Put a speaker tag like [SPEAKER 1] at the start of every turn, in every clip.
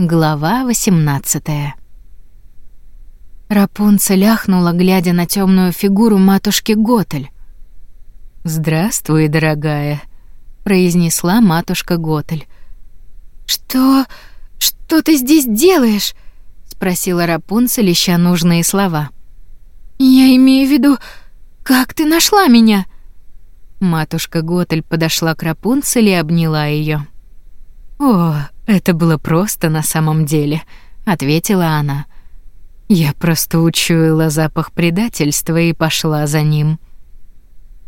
[SPEAKER 1] Глава 18. Рапунцель ахнула, глядя на темную фигуру матушки Готель. "Здравствуй, дорогая", произнесла матушка Готель.
[SPEAKER 2] "Что? Что ты здесь делаешь?" спросила Рапунцель, ища нужные слова. "Я имею в виду, как ты нашла меня?"
[SPEAKER 1] Матушка Готель подошла к Рапунцель и обняла ее. «О, это было просто на самом деле», — ответила она. «Я просто учуяла запах предательства и пошла за ним».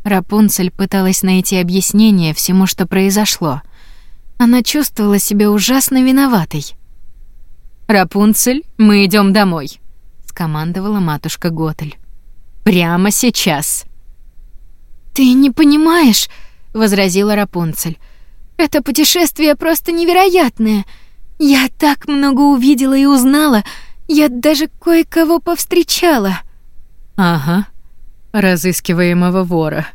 [SPEAKER 1] Рапунцель пыталась найти объяснение всему, что произошло. Она чувствовала себя ужасно виноватой. «Рапунцель, мы идем домой», — скомандовала матушка Готель. «Прямо сейчас».
[SPEAKER 2] «Ты не понимаешь», — возразила Рапунцель. «Это путешествие просто невероятное. Я так много увидела и узнала. Я даже кое-кого повстречала».
[SPEAKER 1] «Ага, разыскиваемого вора».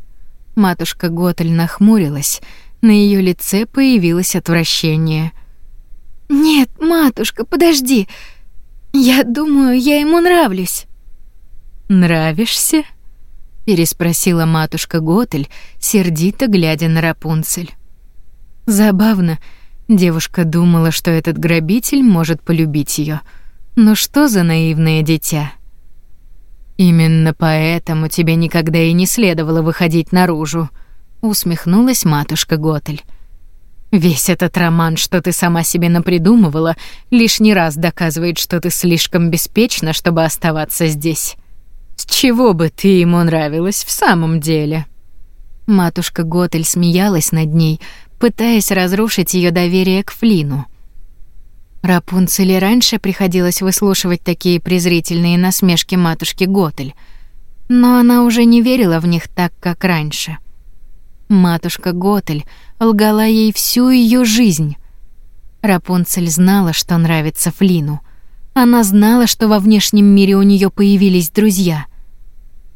[SPEAKER 1] Матушка Готель нахмурилась. На ее лице появилось отвращение.
[SPEAKER 2] «Нет, матушка, подожди. Я думаю, я ему нравлюсь».
[SPEAKER 1] «Нравишься?» переспросила матушка Готель, сердито глядя на Рапунцель. Забавно, девушка думала, что этот грабитель может полюбить ее. Но что за наивное дитя? Именно поэтому тебе никогда и не следовало выходить наружу, усмехнулась матушка Готель. Весь этот роман, что ты сама себе напридумывала, лишний раз доказывает, что ты слишком беспечна, чтобы оставаться здесь. С чего бы ты ему нравилась в самом деле? Матушка Готель смеялась над ней, пытаясь разрушить ее доверие к Флину. Рапунцель раньше приходилось выслушивать такие презрительные насмешки матушки Готель, но она уже не верила в них так, как раньше. Матушка Готель лгала ей всю ее жизнь. Рапунцель знала, что нравится Флину — она знала, что во внешнем мире у нее появились друзья.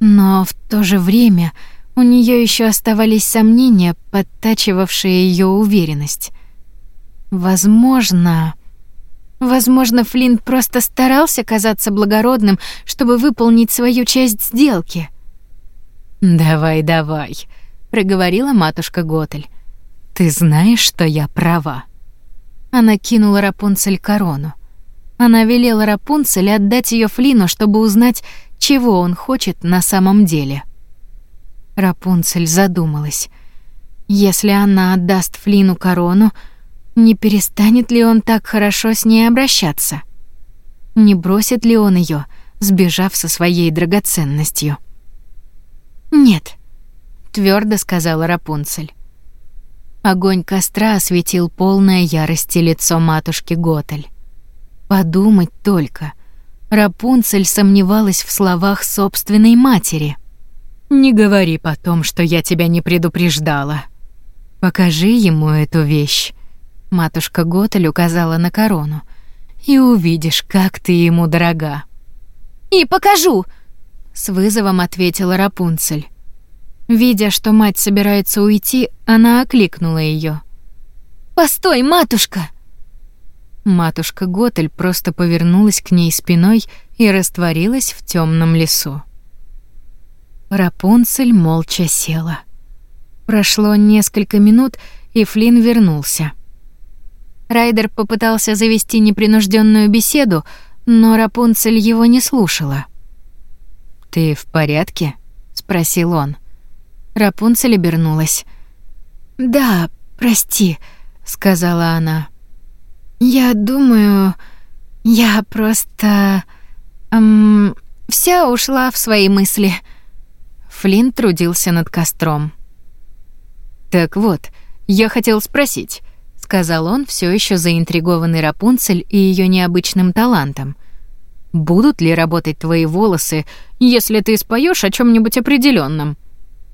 [SPEAKER 1] Но в то же время у нее еще оставались сомнения, подтачивавшие ее уверенность. Возможно, возможно, Флинн просто старался казаться благородным, чтобы выполнить свою часть сделки. Давай, давай, проговорила матушка Готель. Ты знаешь, что я права. Она кинула Рапунцель корону. Она велела Рапунцель отдать ее Флину, чтобы узнать, чего он хочет на самом деле. Рапунцель задумалась. Если она отдаст Флину корону, не перестанет ли он так хорошо с ней обращаться? Не бросит ли он ее, сбежав со своей драгоценностью? Нет, твердо сказала Рапунцель. Огонь костра осветил полное ярости лицо матушки Готель. Подумать только. Рапунцель сомневалась в словах собственной матери. «Не говори потом, что я тебя не предупреждала. Покажи ему эту вещь». Матушка Готель указала на корону. «И увидишь, как ты ему дорога».
[SPEAKER 2] «И покажу!»
[SPEAKER 1] — с вызовом ответила Рапунцель. Видя, что мать собирается уйти, она окликнула ее.
[SPEAKER 2] «Постой, матушка!»
[SPEAKER 1] Матушка Готель просто повернулась к ней спиной и растворилась в темном лесу. Рапунцель молча села. Прошло несколько минут, и Флин вернулся. Райдер попытался завести непринужденную беседу, но Рапунцель его не слушала. «Ты в порядке?» — спросил он. Рапунцель обернулась.
[SPEAKER 2] «Да, прости», — сказала она.
[SPEAKER 1] Я думаю, я просто эм, вся ушла в свои мысли. Флинт трудился над костром. Так вот, я хотел спросить, сказал он, все еще заинтригованный Рапунцель и ее необычным талантом. Будут ли работать твои волосы, если ты споешь о чем нибудь определенном?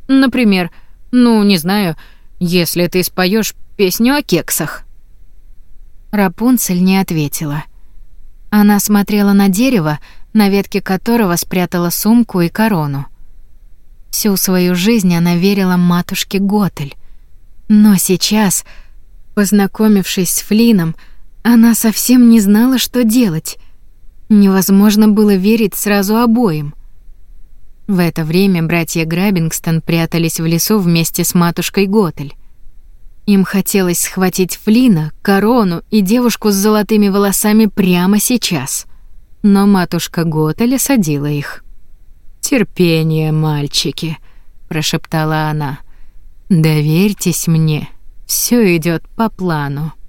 [SPEAKER 1] Например, ну, не знаю, если ты споешь песню о кексах. Рапунцель не ответила. Она смотрела на дерево, на ветке которого спрятала сумку и корону. Всю свою жизнь она верила матушке Готель. Но сейчас, познакомившись с Флином, она совсем не знала, что делать. Невозможно было верить сразу обоим. В это время братья Грабингстон прятались в лесу вместе с матушкой Готель. Им хотелось схватить Флина, корону и девушку с золотыми волосами прямо сейчас. Но матушка Готель осадила их. «Терпение, мальчики», — прошептала она. «Доверьтесь мне, все идет по плану».